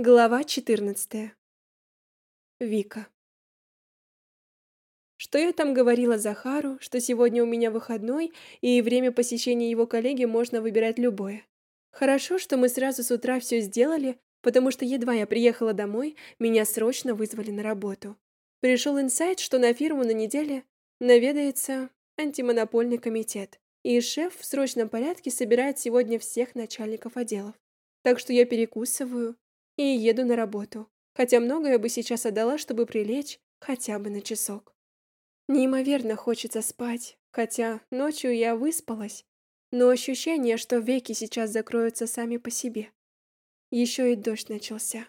Глава 14. Вика. Что я там говорила Захару, что сегодня у меня выходной, и время посещения его коллеги можно выбирать любое. Хорошо, что мы сразу с утра все сделали, потому что едва я приехала домой, меня срочно вызвали на работу. Пришел инсайт, что на фирму на неделе наведается антимонопольный комитет, и шеф в срочном порядке собирает сегодня всех начальников отделов. Так что я перекусываю, и еду на работу, хотя многое бы сейчас отдала, чтобы прилечь хотя бы на часок. Неимоверно хочется спать, хотя ночью я выспалась, но ощущение, что веки сейчас закроются сами по себе. Еще и дождь начался.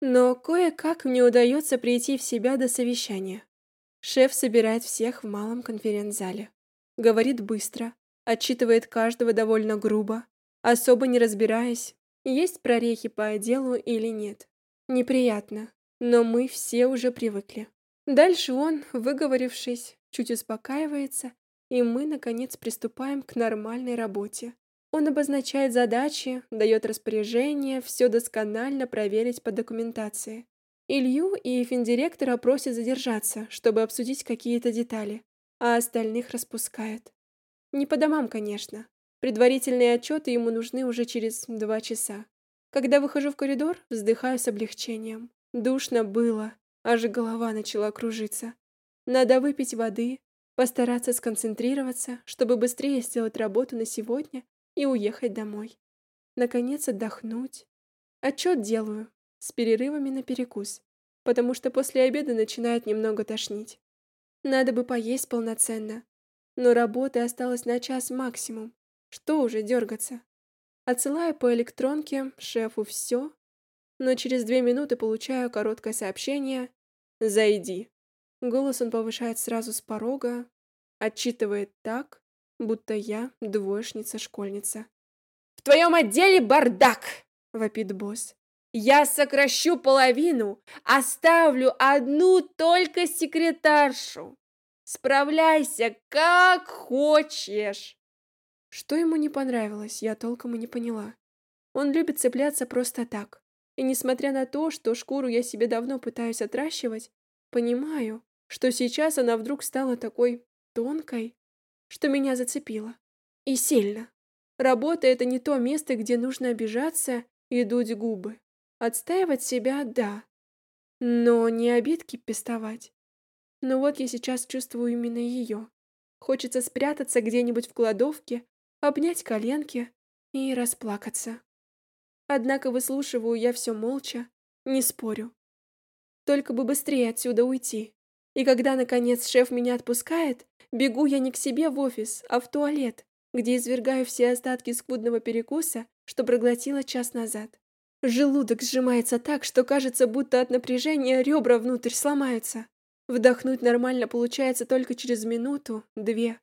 Но кое-как мне удается прийти в себя до совещания. Шеф собирает всех в малом конференц-зале. Говорит быстро, отчитывает каждого довольно грубо, особо не разбираясь, есть прорехи по отделу или нет. Неприятно, но мы все уже привыкли. Дальше он, выговорившись, чуть успокаивается, и мы, наконец, приступаем к нормальной работе. Он обозначает задачи, дает распоряжение, все досконально проверить по документации. Илью и финдиректора просят задержаться, чтобы обсудить какие-то детали, а остальных распускают. Не по домам, конечно. Предварительные отчеты ему нужны уже через два часа. Когда выхожу в коридор, вздыхаю с облегчением. Душно было, аж голова начала кружиться. Надо выпить воды, постараться сконцентрироваться, чтобы быстрее сделать работу на сегодня и уехать домой. Наконец отдохнуть. Отчет делаю, с перерывами на перекус, потому что после обеда начинает немного тошнить. Надо бы поесть полноценно, но работы осталось на час максимум. Что уже дергаться? Отсылаю по электронке шефу все, но через две минуты получаю короткое сообщение «Зайди». Голос он повышает сразу с порога, отчитывает так, будто я двоечница-школьница. «В твоем отделе бардак!» — вопит босс. «Я сокращу половину, оставлю одну только секретаршу. Справляйся как хочешь!» Что ему не понравилось, я толком и не поняла. Он любит цепляться просто так. И несмотря на то, что шкуру я себе давно пытаюсь отращивать, понимаю, что сейчас она вдруг стала такой тонкой, что меня зацепило. И сильно. Работа — это не то место, где нужно обижаться и дуть губы. Отстаивать себя — да. Но не обидки пестовать. Но вот я сейчас чувствую именно ее. Хочется спрятаться где-нибудь в кладовке обнять коленки и расплакаться. Однако выслушиваю я все молча, не спорю. Только бы быстрее отсюда уйти. И когда, наконец, шеф меня отпускает, бегу я не к себе в офис, а в туалет, где извергаю все остатки скудного перекуса, что проглотила час назад. Желудок сжимается так, что кажется, будто от напряжения ребра внутрь сломаются. Вдохнуть нормально получается только через минуту, две.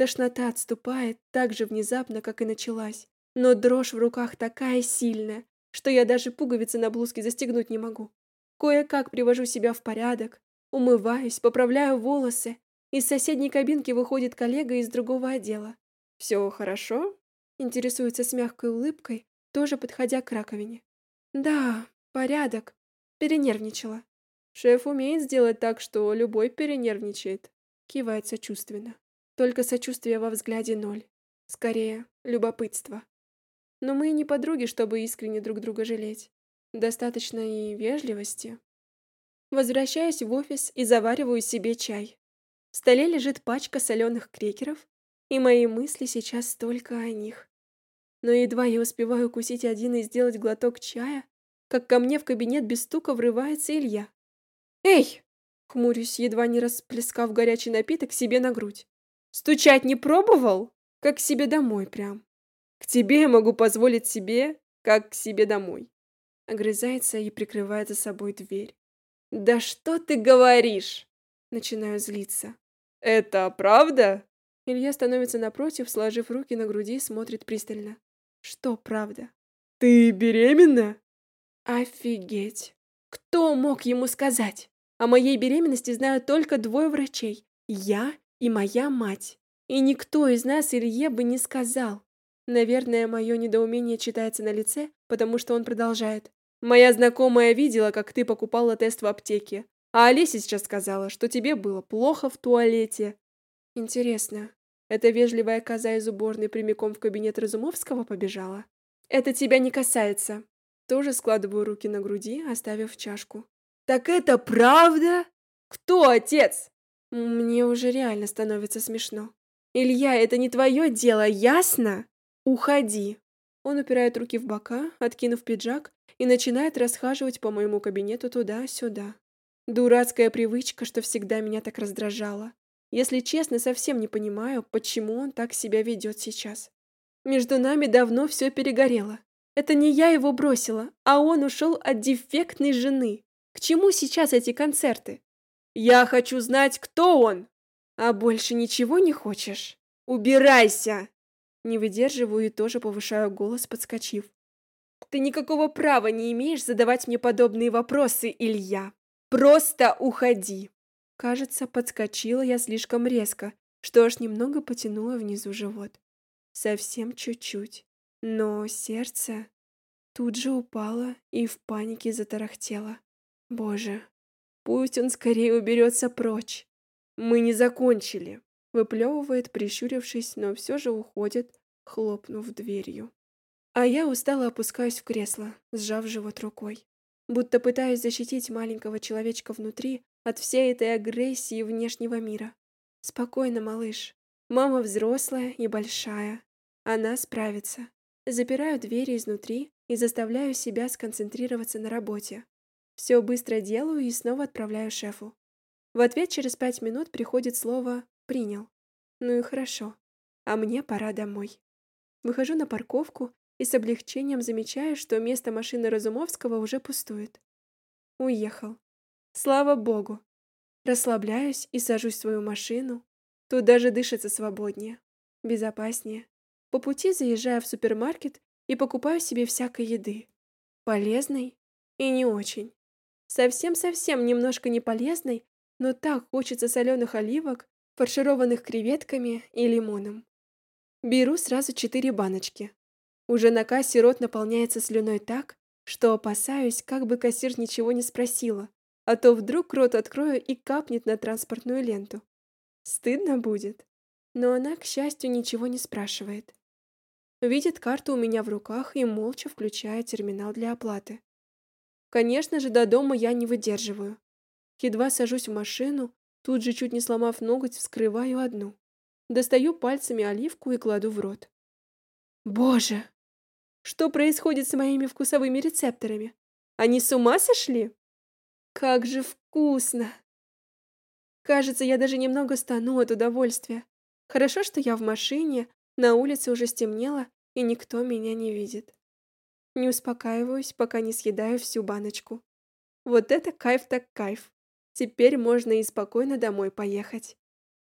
Тошнота отступает так же внезапно, как и началась. Но дрожь в руках такая сильная, что я даже пуговицы на блузке застегнуть не могу. Кое-как привожу себя в порядок, умываюсь, поправляю волосы. Из соседней кабинки выходит коллега из другого отдела. «Все хорошо?» Интересуется с мягкой улыбкой, тоже подходя к раковине. «Да, порядок. Перенервничала. Шеф умеет сделать так, что любой перенервничает». Кивает сочувственно. Только сочувствие во взгляде ноль. Скорее, любопытство. Но мы не подруги, чтобы искренне друг друга жалеть. Достаточно и вежливости. Возвращаюсь в офис и завариваю себе чай. В столе лежит пачка соленых крекеров, и мои мысли сейчас только о них. Но едва я успеваю укусить один и сделать глоток чая, как ко мне в кабинет без стука врывается Илья. «Эй!» — хмурюсь, едва не расплескав горячий напиток себе на грудь. Стучать не пробовал? Как к себе домой прям. К тебе я могу позволить себе, как к себе домой. Огрызается и прикрывает за собой дверь. Да что ты говоришь? Начинаю злиться. Это правда? Илья становится напротив, сложив руки на груди, смотрит пристально. Что правда? Ты беременна? Офигеть. Кто мог ему сказать? О моей беременности знают только двое врачей. Я и моя мать. И никто из нас Илье бы не сказал. Наверное, мое недоумение читается на лице, потому что он продолжает. Моя знакомая видела, как ты покупала тест в аптеке, а Олеся сейчас сказала, что тебе было плохо в туалете. Интересно, эта вежливая коза из уборной прямиком в кабинет Разумовского побежала? Это тебя не касается. Тоже складываю руки на груди, оставив чашку. Так это правда? Кто отец? Мне уже реально становится смешно. Илья, это не твое дело, ясно? Уходи. Он упирает руки в бока, откинув пиджак, и начинает расхаживать по моему кабинету туда-сюда. Дурацкая привычка, что всегда меня так раздражала. Если честно, совсем не понимаю, почему он так себя ведет сейчас. Между нами давно все перегорело. Это не я его бросила, а он ушел от дефектной жены. К чему сейчас эти концерты? Я хочу знать, кто он. А больше ничего не хочешь? Убирайся! Не выдерживаю и тоже повышаю голос, подскочив. Ты никакого права не имеешь задавать мне подобные вопросы, Илья. Просто уходи. Кажется, подскочила я слишком резко, что аж немного потянуло внизу живот. Совсем чуть-чуть. Но сердце тут же упало и в панике затарахтело. Боже, пусть он скорее уберется прочь. Мы не закончили. Выплевывает, прищурившись, но все же уходит, хлопнув дверью. А я устало опускаюсь в кресло, сжав живот рукой. Будто пытаюсь защитить маленького человечка внутри от всей этой агрессии внешнего мира. Спокойно, малыш. Мама взрослая и большая. Она справится. Запираю двери изнутри и заставляю себя сконцентрироваться на работе. Все быстро делаю и снова отправляю шефу. В ответ через пять минут приходит слово «принял». Ну и хорошо. А мне пора домой. Выхожу на парковку и с облегчением замечаю, что место машины Разумовского уже пустует. Уехал. Слава богу. Расслабляюсь и сажусь в свою машину. Тут даже дышится свободнее, безопаснее. По пути заезжаю в супермаркет и покупаю себе всякой еды. Полезной и не очень. Совсем-совсем немножко не полезной, но так хочется соленых оливок, фаршированных креветками и лимоном. Беру сразу четыре баночки. Уже на кассе рот наполняется слюной так, что опасаюсь, как бы кассир ничего не спросила, а то вдруг рот открою и капнет на транспортную ленту. Стыдно будет. Но она, к счастью, ничего не спрашивает. Видит карту у меня в руках и молча включает терминал для оплаты. Конечно же, до дома я не выдерживаю. Едва сажусь в машину, тут же, чуть не сломав ноготь, вскрываю одну. Достаю пальцами оливку и кладу в рот. Боже! Что происходит с моими вкусовыми рецепторами? Они с ума сошли? Как же вкусно! Кажется, я даже немного стану от удовольствия. Хорошо, что я в машине, на улице уже стемнело, и никто меня не видит. Не успокаиваюсь, пока не съедаю всю баночку. Вот это кайф так кайф. Теперь можно и спокойно домой поехать.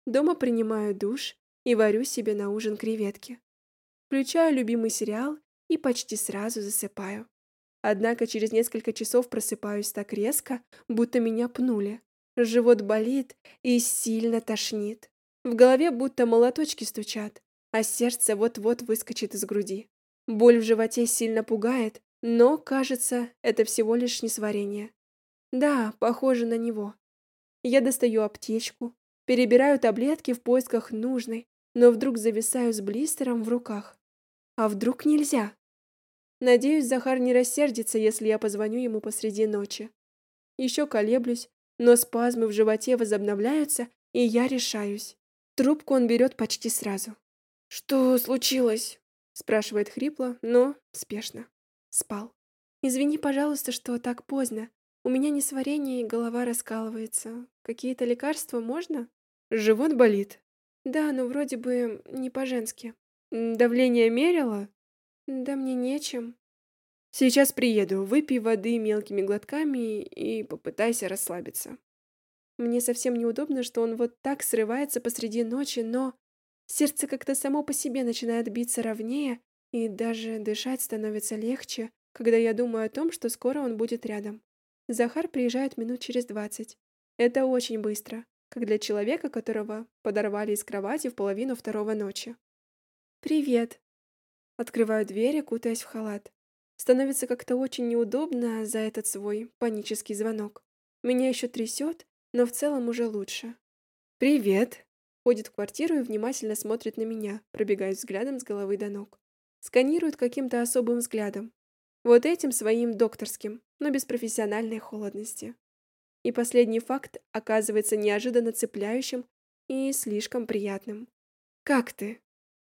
Дома принимаю душ и варю себе на ужин креветки. Включаю любимый сериал и почти сразу засыпаю. Однако через несколько часов просыпаюсь так резко, будто меня пнули. Живот болит и сильно тошнит. В голове будто молоточки стучат, а сердце вот-вот выскочит из груди. Боль в животе сильно пугает, но, кажется, это всего лишь несварение. Да, похоже на него. Я достаю аптечку, перебираю таблетки в поисках нужной, но вдруг зависаю с блистером в руках. А вдруг нельзя? Надеюсь, Захар не рассердится, если я позвоню ему посреди ночи. Еще колеблюсь, но спазмы в животе возобновляются, и я решаюсь. Трубку он берет почти сразу. «Что случилось?» Спрашивает хрипло, но спешно. Спал. Извини, пожалуйста, что так поздно. У меня несварение и голова раскалывается. Какие-то лекарства можно? Живот болит. Да, но вроде бы не по-женски. Давление мерила? Да мне нечем. Сейчас приеду, выпей воды мелкими глотками и попытайся расслабиться. Мне совсем неудобно, что он вот так срывается посреди ночи, но сердце как-то само по себе начинает биться ровнее, и даже дышать становится легче, когда я думаю о том, что скоро он будет рядом. Захар приезжает минут через двадцать. Это очень быстро, как для человека, которого подорвали из кровати в половину второго ночи. «Привет!» Открываю дверь, кутаясь в халат. Становится как-то очень неудобно за этот свой панический звонок. Меня еще трясет, но в целом уже лучше. «Привет!» Ходит в квартиру и внимательно смотрит на меня, пробегая взглядом с головы до ног. Сканирует каким-то особым взглядом. Вот этим своим докторским, но без профессиональной холодности. И последний факт оказывается неожиданно цепляющим и слишком приятным. «Как ты?»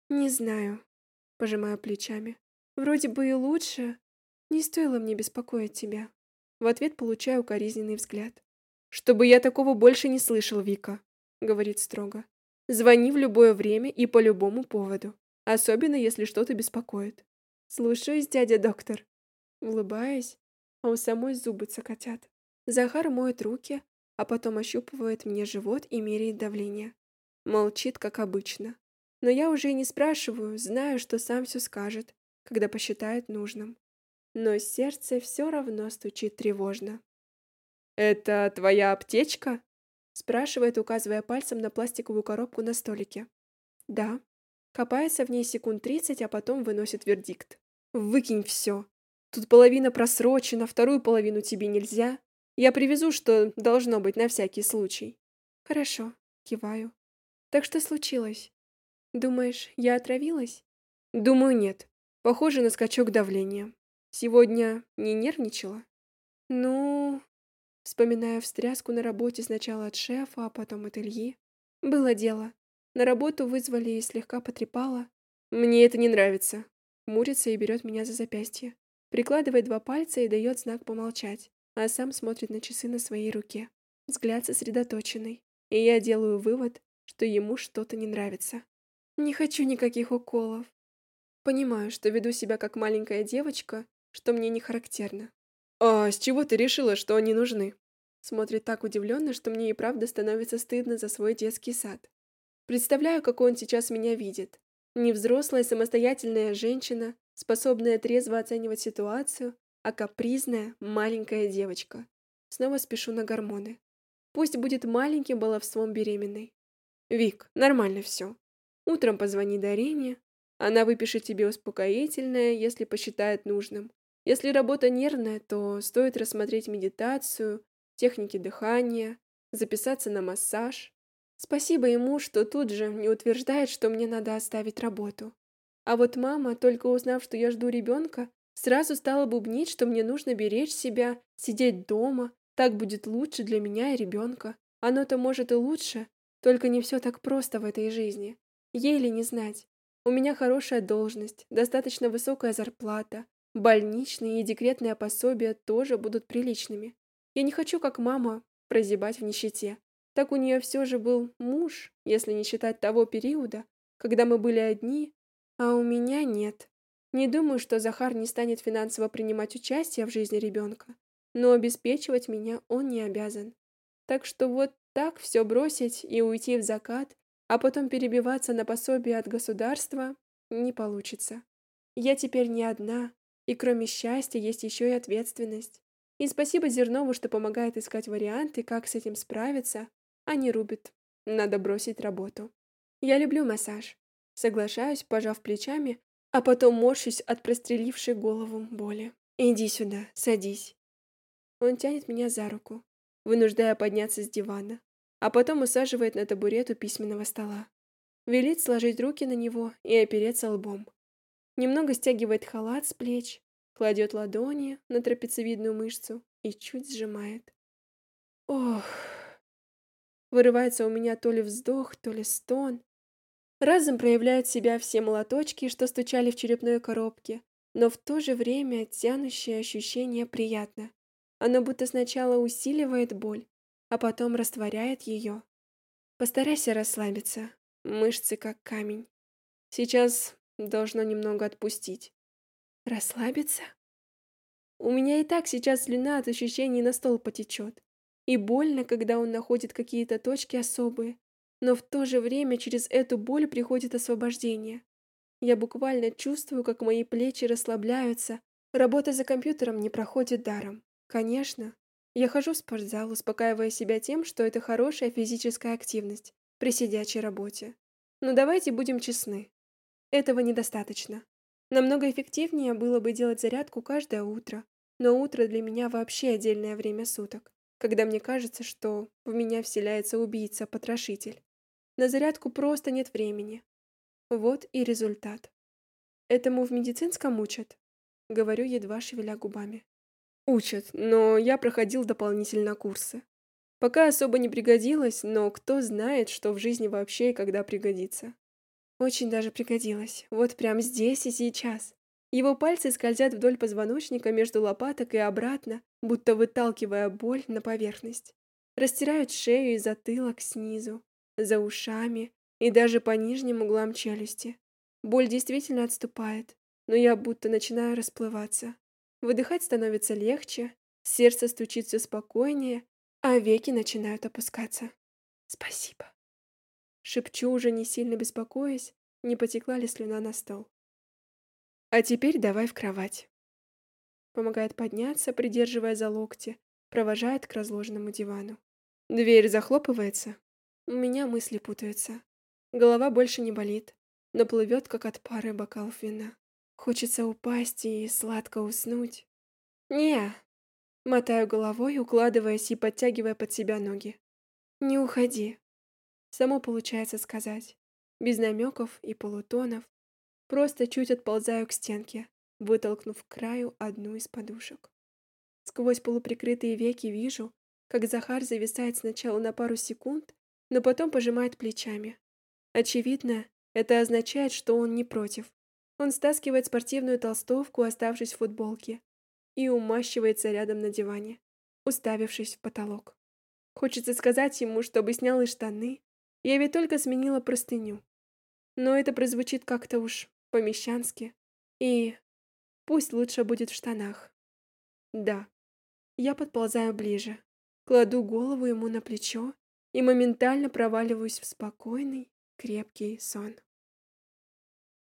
«Не знаю», — пожимаю плечами. «Вроде бы и лучше. Не стоило мне беспокоить тебя». В ответ получаю укоризненный взгляд. «Чтобы я такого больше не слышал, Вика», — говорит строго. «Звони в любое время и по любому поводу, особенно если что-то беспокоит». «Слушаюсь, дядя доктор». Улыбаясь, а у самой зубы цокотят. Захар моет руки, а потом ощупывает мне живот и меряет давление. Молчит, как обычно. Но я уже и не спрашиваю, знаю, что сам все скажет, когда посчитает нужным. Но сердце все равно стучит тревожно. «Это твоя аптечка?» Спрашивает, указывая пальцем на пластиковую коробку на столике. «Да». Копается в ней секунд тридцать, а потом выносит вердикт. «Выкинь все. Тут половина просрочена, вторую половину тебе нельзя. Я привезу, что должно быть на всякий случай. Хорошо, киваю. Так что случилось? Думаешь, я отравилась? Думаю, нет. Похоже на скачок давления. Сегодня не нервничала? Ну, вспоминая встряску на работе сначала от шефа, а потом от Ильи. Было дело. На работу вызвали и слегка потрепала. Мне это не нравится. Мурится и берет меня за запястье. Прикладывает два пальца и дает знак помолчать а сам смотрит на часы на своей руке. Взгляд сосредоточенный, и я делаю вывод, что ему что-то не нравится. Не хочу никаких уколов. Понимаю, что веду себя как маленькая девочка, что мне не характерно. «А с чего ты решила, что они нужны?» Смотрит так удивленно, что мне и правда становится стыдно за свой детский сад. Представляю, как он сейчас меня видит. Невзрослая самостоятельная женщина, способная трезво оценивать ситуацию, а капризная маленькая девочка. Снова спешу на гормоны. Пусть будет маленьким баловством беременной. Вик, нормально все. Утром позвони Дарине. Она выпишет тебе успокоительное, если посчитает нужным. Если работа нервная, то стоит рассмотреть медитацию, техники дыхания, записаться на массаж. Спасибо ему, что тут же не утверждает, что мне надо оставить работу. А вот мама, только узнав, что я жду ребенка, Сразу стала бубнить, что мне нужно беречь себя, сидеть дома, так будет лучше для меня и ребенка. Оно-то может и лучше, только не все так просто в этой жизни. Еле не знать. У меня хорошая должность, достаточно высокая зарплата, больничные и декретные пособия тоже будут приличными. Я не хочу, как мама, прозябать в нищете. Так у нее все же был муж, если не считать того периода, когда мы были одни, а у меня нет. Не думаю, что Захар не станет финансово принимать участие в жизни ребенка, но обеспечивать меня он не обязан. Так что вот так все бросить и уйти в закат, а потом перебиваться на пособие от государства не получится. Я теперь не одна, и кроме счастья есть еще и ответственность. И спасибо Зернову, что помогает искать варианты, как с этим справиться, а не рубит. Надо бросить работу. Я люблю массаж. Соглашаюсь, пожав плечами, а потом морщусь от прострелившей голову боли. «Иди сюда, садись». Он тянет меня за руку, вынуждая подняться с дивана, а потом усаживает на табурет у письменного стола. Велит сложить руки на него и опереться лбом. Немного стягивает халат с плеч, кладет ладони на трапециевидную мышцу и чуть сжимает. Ох! Вырывается у меня то ли вздох, то ли стон, Разом проявляют себя все молоточки, что стучали в черепной коробке, но в то же время тянущее ощущение приятно. Оно будто сначала усиливает боль, а потом растворяет ее. Постарайся расслабиться. Мышцы как камень. Сейчас должно немного отпустить. Расслабиться? У меня и так сейчас слюна от ощущений на стол потечет. И больно, когда он находит какие-то точки особые, но в то же время через эту боль приходит освобождение. Я буквально чувствую, как мои плечи расслабляются. Работа за компьютером не проходит даром. Конечно, я хожу в спортзал, успокаивая себя тем, что это хорошая физическая активность при сидячей работе. Но давайте будем честны. Этого недостаточно. Намного эффективнее было бы делать зарядку каждое утро, но утро для меня вообще отдельное время суток, когда мне кажется, что в меня вселяется убийца-потрошитель. На зарядку просто нет времени. Вот и результат. Этому в медицинском учат? Говорю, едва шевеля губами. Учат, но я проходил дополнительно курсы. Пока особо не пригодилось, но кто знает, что в жизни вообще и когда пригодится. Очень даже пригодилось. Вот прямо здесь и сейчас. Его пальцы скользят вдоль позвоночника между лопаток и обратно, будто выталкивая боль на поверхность. Растирают шею и затылок снизу, за ушами и даже по нижним углам челюсти. Боль действительно отступает, но я будто начинаю расплываться. Выдыхать становится легче, сердце стучит все спокойнее, а веки начинают опускаться. Спасибо. Шепчу, уже не сильно беспокоясь, не потекла ли слюна на стол. А теперь давай в кровать. Помогает подняться, придерживая за локти, провожает к разложенному дивану. Дверь захлопывается. У меня мысли путаются. Голова больше не болит, но плывет, как от пары бокалов вина. Хочется упасть и сладко уснуть. Не, мотаю головой, укладываясь и подтягивая под себя ноги. Не уходи. Само получается сказать. Без намеков и полутонов. Просто чуть отползаю к стенке, вытолкнув к краю одну из подушек. Сквозь полуприкрытые веки вижу, как Захар зависает сначала на пару секунд, но потом пожимает плечами. Очевидно, это означает, что он не против. Он стаскивает спортивную толстовку, оставшись в футболке, и умащивается рядом на диване, уставившись в потолок. Хочется сказать ему, чтобы снял и штаны. Я ведь только сменила простыню. Но это прозвучит как-то уж помещански. И пусть лучше будет в штанах. Да. Я подползаю ближе, кладу голову ему на плечо и моментально проваливаюсь в спокойный, крепкий сон.